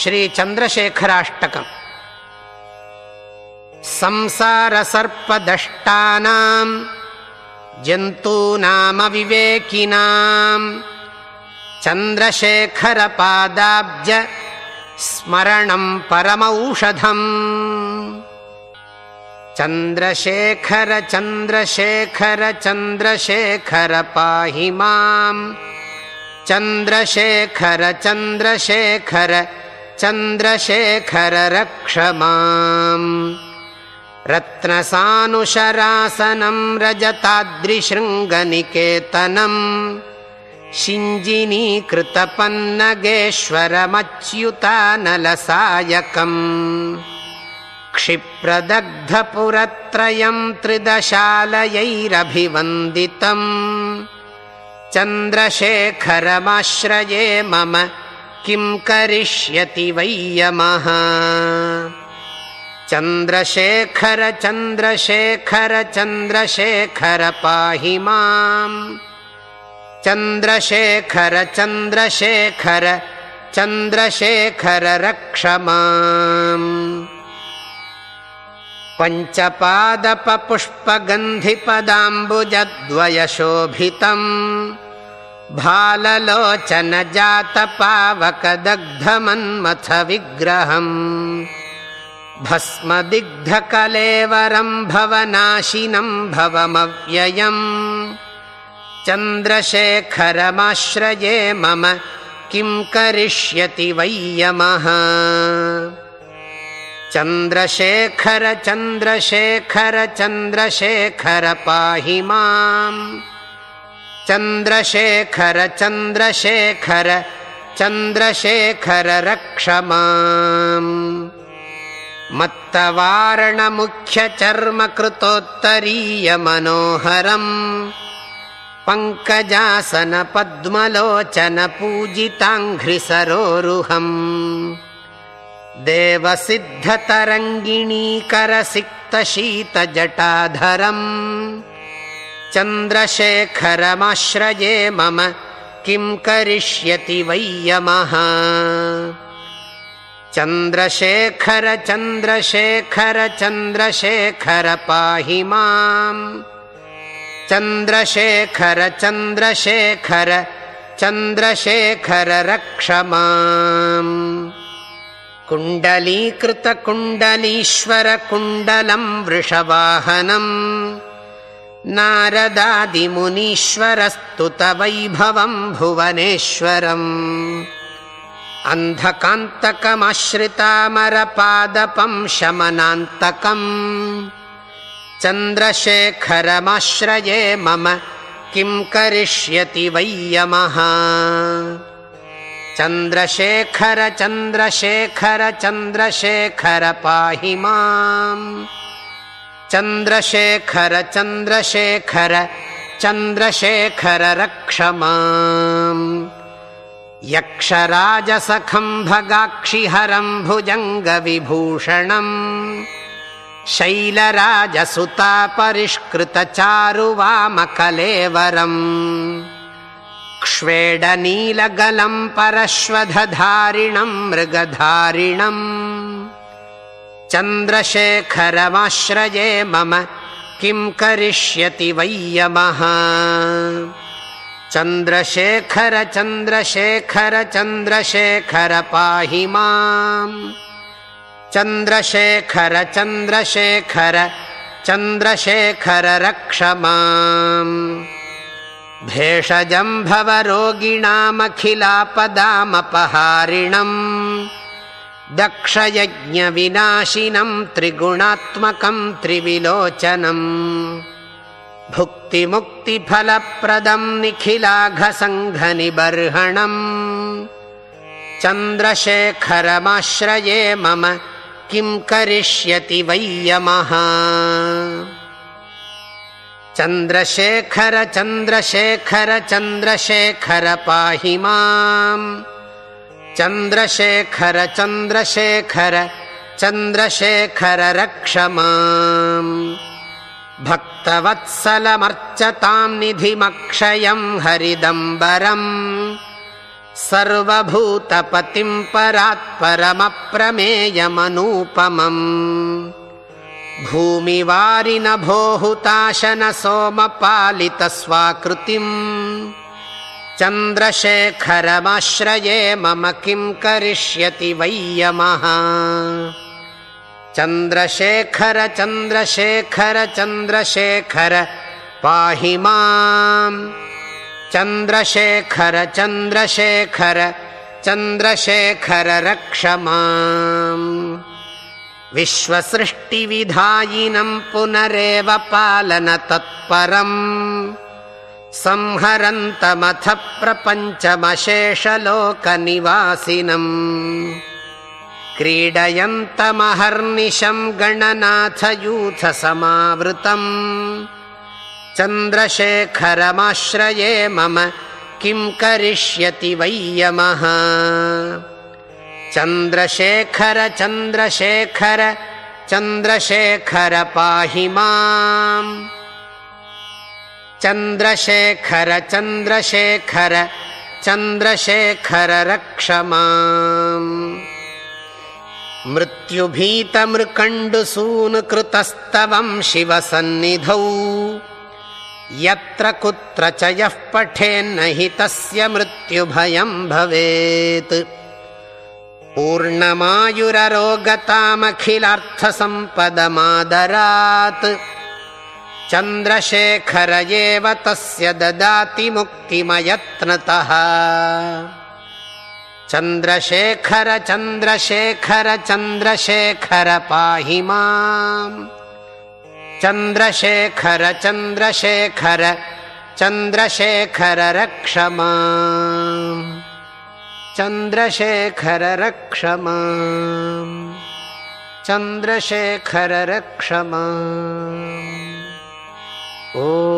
श्रीचन्द्रशेखराष्टकम्। संसारसर्पदष्टानाम् जन्तूनामविवेकिनाम् चन्द्रशेखरपादाब्ज स्मरणम् परमौषधम् चन्द्रशेखर चन्द्रशेखर चन्द्रशेखर पाहि माम्। चन्द्रशेखर चन्द्रशेखर चन्द्रशेखर रक्ष माम्। रत्नसानुशरासनम् रजताद्रिशृङ्गनिकेतनम् शिञ्जिनीकृतपन्नगेश्वरमच्युतानलसायकम् क्षिप्रदग्धपुरत्रयम् त्रिदशालयैरभिवन्दितम्। चन्द्रशेखरमाश्रये मम किम् करिष्यति वै यमः। चन्द्रशेखर चन्द्रशेखर चन्द्रशेखर पाहि माम्। चन्द्रशेखर चन्द्रशेखर चन्द्रशेखर रक्ष माम् पञ्चपादपपुष्पगन्धिपदाम्बुजद्वयशोभितम्। भाललोचनजातपावकदग्धमन्मथ विग्रहम् भस्मदिग्धकलेवरम् भवनाशिनम् भवमव्ययम्। चन्द्रशेखरमाश्रये मम किम् करिष्यति वै यमः चन्द्रशेखर चन्द्रशेखर चन्द्रशेखर पाहि माम् चन्द्रशेखर चन्द्रशेखर चन्द्रशेखर रक्ष माम् मत्तवारणमुख्यचर्मकृतोत्तरीयमनोहरम्। पङ्कजासनपद्मलोचनपूजिताङ्घ्रिसरोरुहम् देवसिद्धतरङ्गिणीकरसिक्तशीतजटाधरम्। चन्द्रशेखरमाश्रये मम किम् करिष्यति वै यमः चन्द्रशेखर चन्द्रशेखर चन्द्रशेखर पाहि माम्। चन्द्रशेखर चन्द्रशेखर चन्द्रशेखर रक्ष माम् कुण्डलीकृतकुण्डलीश्वरकुण्डलम् वृषवाहनम् नारदादिमुनीश्वरस्तुतवैभवम् भुवनेश्वरम्। अन्धकान्तकमाश्रितामरपादपम् शमनान्तकम्। चन्द्रशेखरमाश्रये मम किम् करिष्यति वै यमः चन्द्रशेखर चन्द्रशेखर चन्द्रशेखर पाहि माम्। चन्द्रशेखर चन्द्रशेखर चन्द्रशेखर रक्ष माम्। यक्षराजसखम् भगाक्षिहरम् भुजङ्गविभूषणम्। शैलराजसुतापरिष्कृतचारुवामकलेवरम् क्ष्वेडनीलगलम् परश्वधारिणम् मृगधारिणम् चन्द्रशेखरमाश्रये मम किम् करिष्यति वै यमः चन्द्रशेखर चन्द्रशेखर चन्द्रशेखर पाहि माम्। चन्द्रशेखर चन्द्रशेखर चन्द्रशेखर रक्ष माम् भेषजम् भवरोगिणामखिलापदामपहारिणम् दक्षयज्ञविनाशिनम् त्रिगुणात्मकम् त्रिविलोचनम् भुक्तिमुक्तिफलप्रदम् निखिलाघसङ्घनिबर्हणम् चन्द्रशेखरमाश्रये मम किम् करिष्यति वै यमः चन्द्रशेखर चन्द्रशेखर चन्द्रशेखर पाहि माम्। चन्द्रशेखर चन्द्रशेखर चन्द्रशेखर रक्ष माम्। भक्तवत्सलमर्चताम् निधिमक्षयम् हरिदम्बरम्। सर्वभूतपतिम् परात्परमप्रमेयमनूपमम् भूमिवारिन भोहुताशन सोमपालितस्वाकृतिम् चन्द्रशेखरमाश्रये मम किम् करिष्यति वैयमः चन्द्रशेखर चन्द्रशेखर चन्द्रशेखर पाहि माम्। चन्द्रशेखर चन्द्रशेखर चन्द्रशेखर रक्ष माम् विश्वसृष्टिविधायिनम् पुनरेव पालनतत्परम् संहरन्तमथ प्रपञ्चमशेषलोकनिवासिनम् क्रीडयन्तमहर्निशम् गणनाथयूथसमावृतम् चन्द्रशेखरमाश्रये मम किम् करिष्यति वैयमः चन्द्रशेखर चन्द्रशेखर पाहि माम्। चन्द्रशेखर चन्द्रशेखर चन्द्रशेखर रक्ष माम्। मृत्युभीतमृकण्डुसूनुकृतस्तवम् शिवसन्निधौ। यत्र कुत्र च यः पठेन्न हि तस्य मृत्युभयम् भवेत् पूर्णमायुररोगतामखिलार्थसम्पदमादरात्। चन्द्रशेखर एव तस्य ददाति मुक्तिमयत्नतः चन्द्रशेखर चन्द्रशेखर चन्द्रशेखर पाहि माम्। चन्द्रशेखर चन्द्रशेखर चन्द्रशेखर रक्ष माम् चन्द्रशेखर रक्ष माम् चन्द्रशेखर रक्ष माम् ओ